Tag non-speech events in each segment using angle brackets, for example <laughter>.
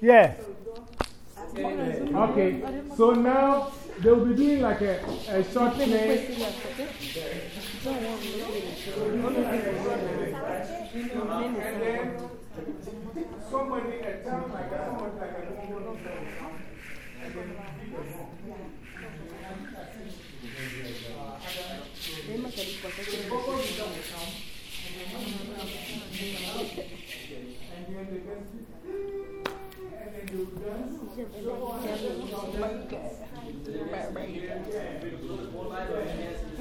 Yeah. Okay, so now they'll be doing like a, a short play. Somebody, a town like that, somebody like a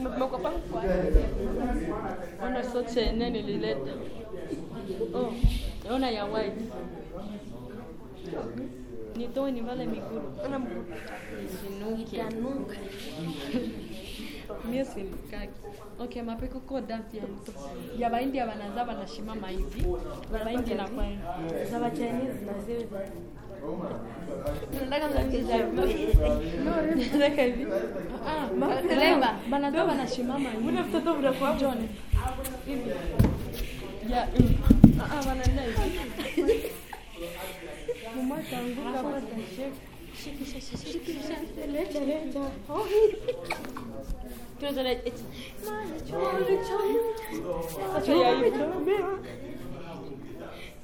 mmeogopa ona sote yenyewe nilileta oh, ona ya white. Nitoe nivale miguru isinuke mie silikaki okay mapeko ko dansi ya mto ya baindi ya banazaa banashimama hivi ya baindi na kwenda za bachinese naziwe Nataka hivi. Ah. Ah, ah.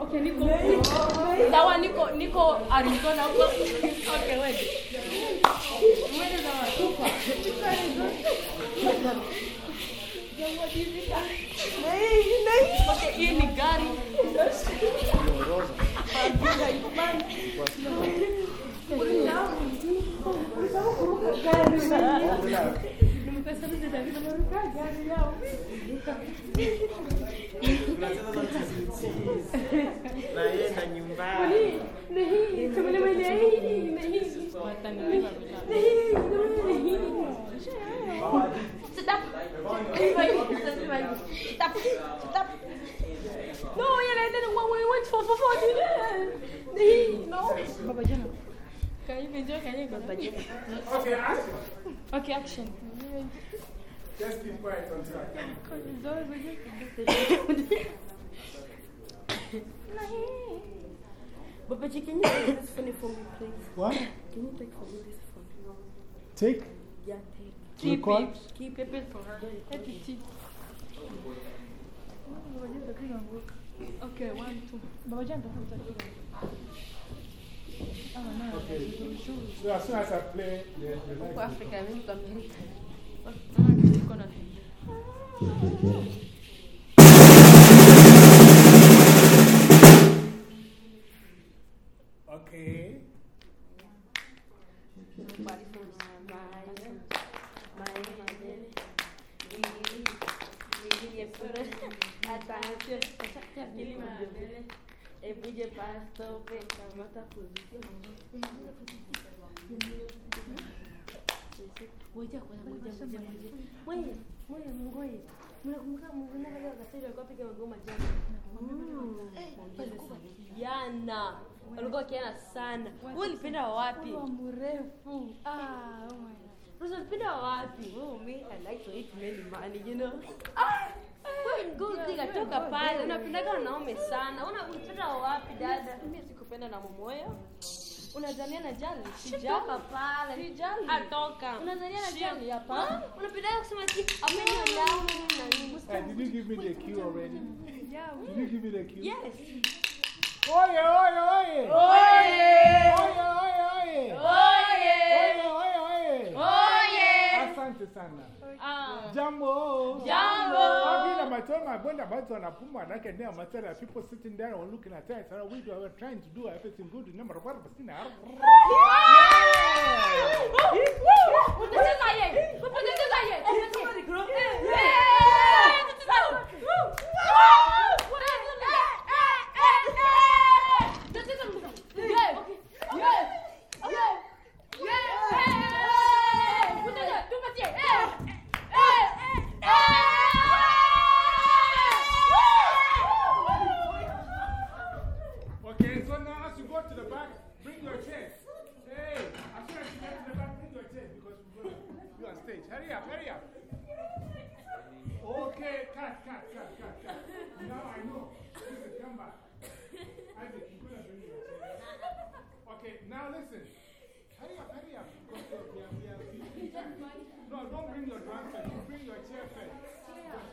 Okay, niko Zawa niko niko Okay, hii ni gari. naenda nyumbani Sit up. Sit up. Sit up. No, yeah, I didn't want we went for for for No. Baba Jana. Can you video? Can you go? Okay, action. Okay, action. Just keep quiet until I come. <coughs> Baba G, can you take this phone for me, please? What? Can you take for me this phone? Take? Yeah, take. Keep Record? it. Keep it for her. Let it keep. Oh, okay, one, two. Baba Jana, Okay. So as soon as I play the, the Huko light, Afrika mimi kwa Amerika. Ah, niko na Okay. Evuje pasto, kamata position. Ngoja Wewe, wewe. Mnakumbuka alikuwa piga magoma jana. Kijana. Kiana sana. Wewe ulipenda wapi? mrefu. Ah, oh my God. Rosa ulipenda wapi? Oh, me I like to eat many money, you know. Ah! Wewe gold digger pale. Unapendaga wanaume sana. Una ulipenda wapi dada? Mimi sikupenda na momoyo. Unazania na jali? Toka pale. Sijali. Atoka. Ah, Unazania na jali hapa? hapa. Ah, Unapendaga kusema ati apende wanaume na nini? Eh, did you give me the cue already? Yeah. Did you give me the cue? Yes. Oye, oye, oye! Oye! Oye, oye, oye! Oye! Oye, oye, oye! Oye! Asante sana. Ah. Jumbo. Jumbo. I've been my time, I went about on a puma, and I can name myself, people sitting there and looking at us. We were trying to do everything good. Remember what was in our. Okay, so now as you go to the back, bring your chair. Hey, as soon as you get to the back, bring your chair because we're going to be on stage. Hurry up, hurry up. Okay, cut, cut, cut, cut, cut. Now I know. Listen, come back. Isaac, you're going to bring your chair. Okay, now listen. Hurry up, hurry up. Because we are, we are, we are No, don't bring your first. You bring your chair first.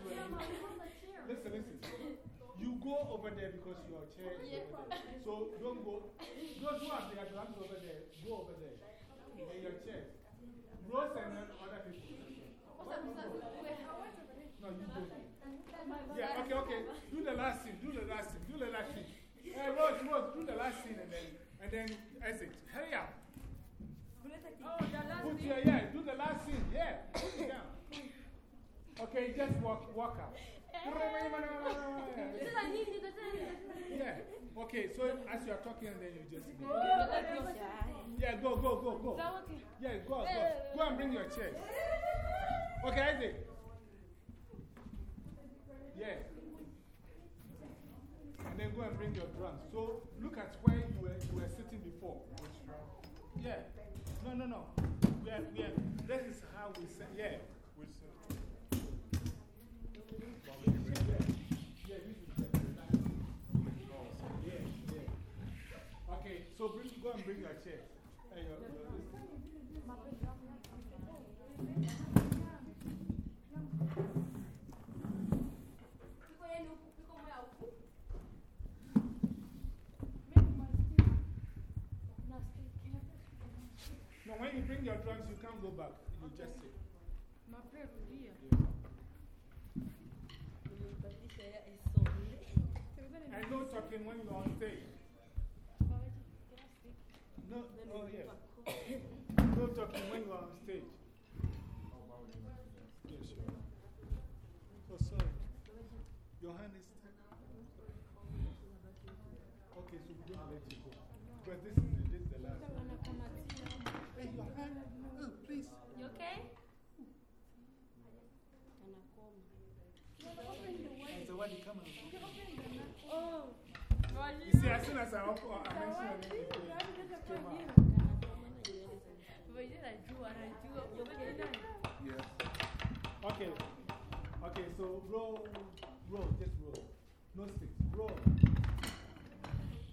You- Listen, listen. You go over there because your chair is over there. So don't go. Those who have their drums over there, go over there. And your chair. Rose and then other people. No, you go. Yeah, okay, okay. Do the last scene. Do the last scene. Do the last scene. Hey, Rose, Rose, do the last scene and then, and then exit. Hurry up. Put your, yeah, do the last scene. Yeah, put it down. Okay, just walk, walk out. Yeah. Okay, so as you are talking, then you just go. Yeah, go, go, go, go. Yeah, go, go. Go and bring your chair. Okay, Isaac. Yeah. And then go and bring your drums. So look at where you were, you were sitting before. Yeah. No, no, no. We are, we are, this is how we say, yeah. We say. Okay, so bring, go and bring your chair. And your, your, this. No, when you bring your can't go back. You just sit. And no talking when you're on stage. No, oh, yeah. <coughs> no talking when you're on stage. Yes, sure. Oh, sorry. Your hand is. Okay, so going to let you go. Because this is, this is the last one. Hey, your hand. Oh, please. You okay? And so, what you come and Oh. You see, as soon as I open, I mention your name, it. Yeah. Okay. Okay, so roll, roll, just roll. No sticks, roll.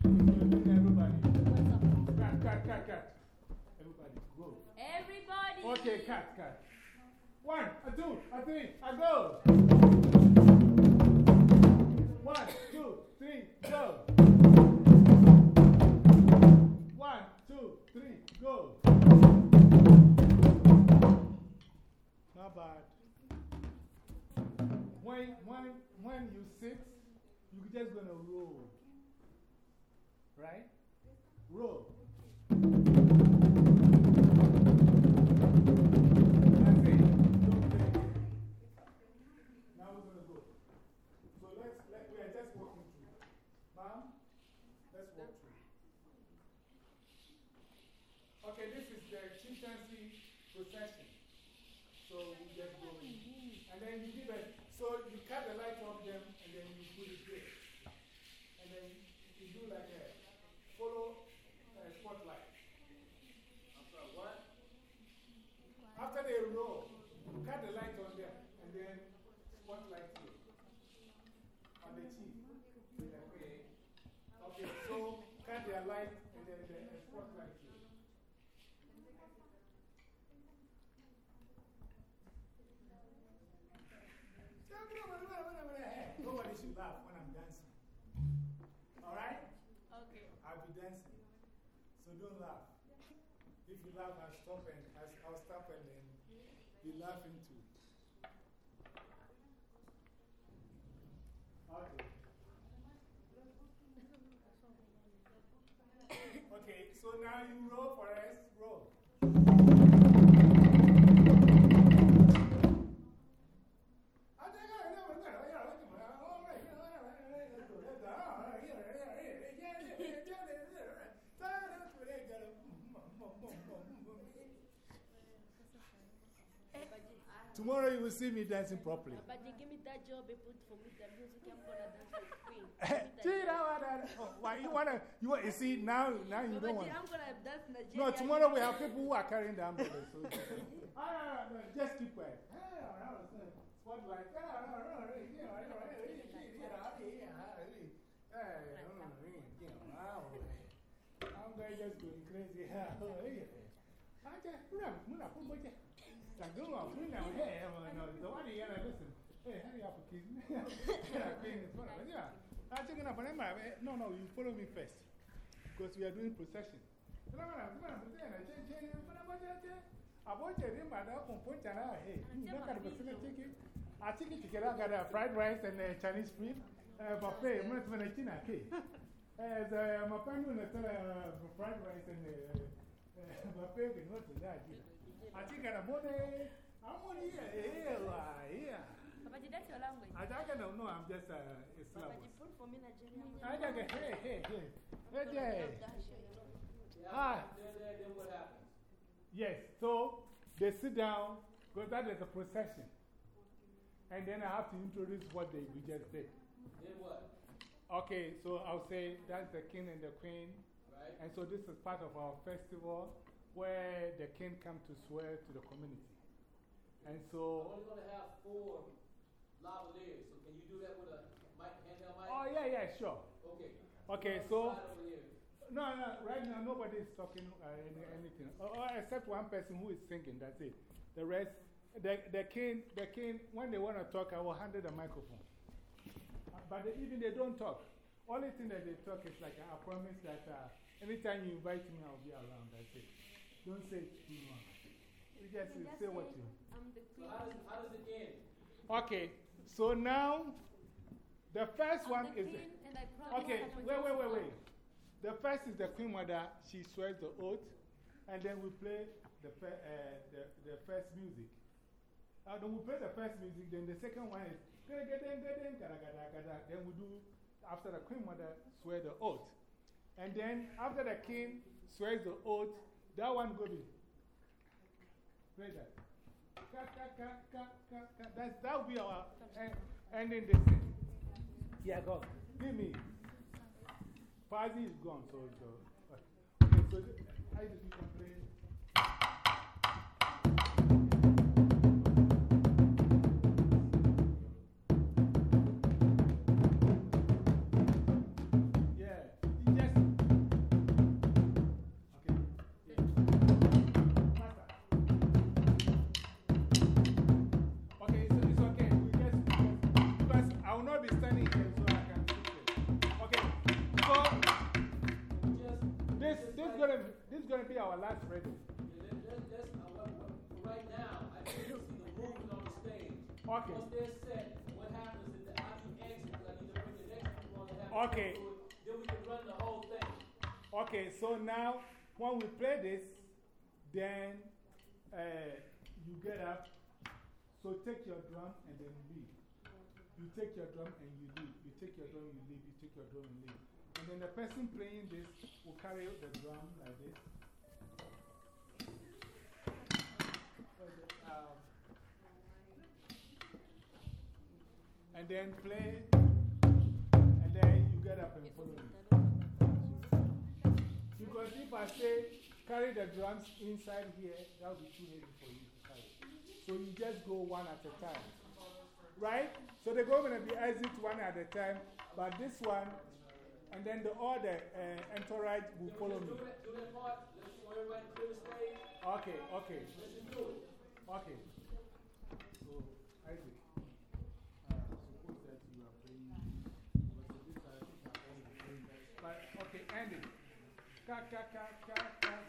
Everybody. Cut, cut, cut, cut. Everybody, roll. Everybody. Okay, cut, cut. One, a two, a three, a go. One, two, three, go. Not. When, when, when you sit, you're just gonna roll. Right? Roll. laugh when I'm dancing. Alright? Okay. I'll be dancing. So don't laugh. If you laugh, I'll stop and I'll stop and then be laughing too. Okay. <coughs> okay, so now you roll for us, roll. Tomorrow you will see me dancing properly. But you give me that job, they put for me the music, I'm gonna dance with Queen. See that that- oh, Why you wanna, you, want- you see, now, now you don't want. I'm gonna dance Nigeria. No, tomorrow we have people who are carrying the umbrella. So ah, no, just keep quiet. Spotlight. I'm going just going crazy. Like, go off, go down, hey, so why do you gotta listen? Hey, hurry up, kids. yeah, I'm checking up on them. Eh, no, no, you follow me first. Because we are doing procession. Abocha ni mada kumponcha na hey, unataka kusema chiki. I think it together got a fried rice and a Chinese food. Eh buffet, mimi tunafanya china ke. Eh za mapango na tara fried rice and buffet ni watu ndani. I think I'm money. I'm money here. Here. Papa, that's your language. I don't know, I'm just uh, a Islam. Papa, you put for me Nigeria. I got a hey, hey, hey. Hey, hey. Ah. Yes, so they sit down because that is a procession. And then I have to introduce what they, we just did. Then what? Okay, so I'll say that's the king and the queen. Right? And so this is part of our festival where the king comes to swear to the community. And so. I'm only going to have four lavaliers, so can you do that with a mic, handheld mic? oh, yeah, yeah, sure. Okay. Okay, so. No, no, right now nobody is talking uh, any, anything. Oh, oh, except one person who is singing, that's it. The rest, the, the king, the king, when they want to talk, I will hand it the microphone. Uh, but they, even they don't talk. Only thing that they talk is like, I promise that uh, anytime you invite me, I'll be around. That's it. Don't say too much. You just And say what it. you. I'm the So how does, how does it end? Okay, so now the first I'm one the is. queen, and I Okay, wait, wait, wait, wait. The first is the Queen Mother. She swears the oath. And then we play the, uh, the, the first music. Uh, then we play the first music. Then the second one is. Then we do, after the Queen Mother swear the oath. And then after the King swears the oath, that one go be. Play that. Ka, ka, ka, ka, ka. That's, that will be our end, ending the thing. Yeah, go. Give me. Pazi is gone, so. so okay, so I just our last reading. let, let, let's, what, what, for right now, I to see the movement on the stage. Okay. Once they're set, what happens is that I can exit, because I need to bring the next people on to have Okay. to it. Then we can run the whole thing. Okay, so now when we play this, then uh, you get up. So take your drum and then leave. You take your drum and you leave. You take your drum, you leave. You take your drum and leave. And then the person playing this will carry the drum like this. And then play. And then you get up and follow me. Because if I say carry the drums inside here, that would be too heavy for you to carry. So you just go one at a time. Right? So they're going to be exit one at a time, but this one, and then the other uh, entourage will follow me. Okay, okay, okay. So, Isaac, handed. Cock, cock, cock, cock, cock.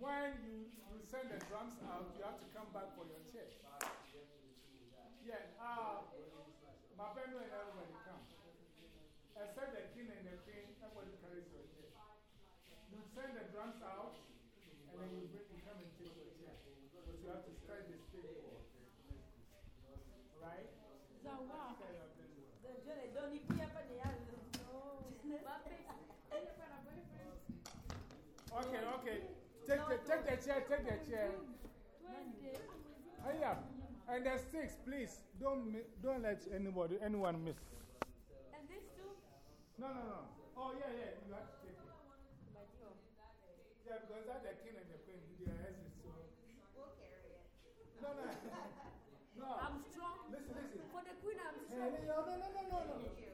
When you, you send the drums out, you have to come back for your chair. Yeah, uh, my family and everybody come. Except the king and the queen, everybody carries your chair. You send the drums out, and then you, bring, you come and take your chair. But you have to start the stage. Right? Zawa. Start your thing. Okay, okay. Take the, take the chair, take the chair. Hurry up. And the six, please. Don't, don't let anybody, anyone miss. And this too? No, no, no. Oh, yeah, yeah. You have to take it. Yeah, because that's the king and the queen. Their heads is so. We'll carry it. No, no. <laughs> no. I'm strong. Listen, listen. For the queen, I'm strong. no, no, no, no, no, no.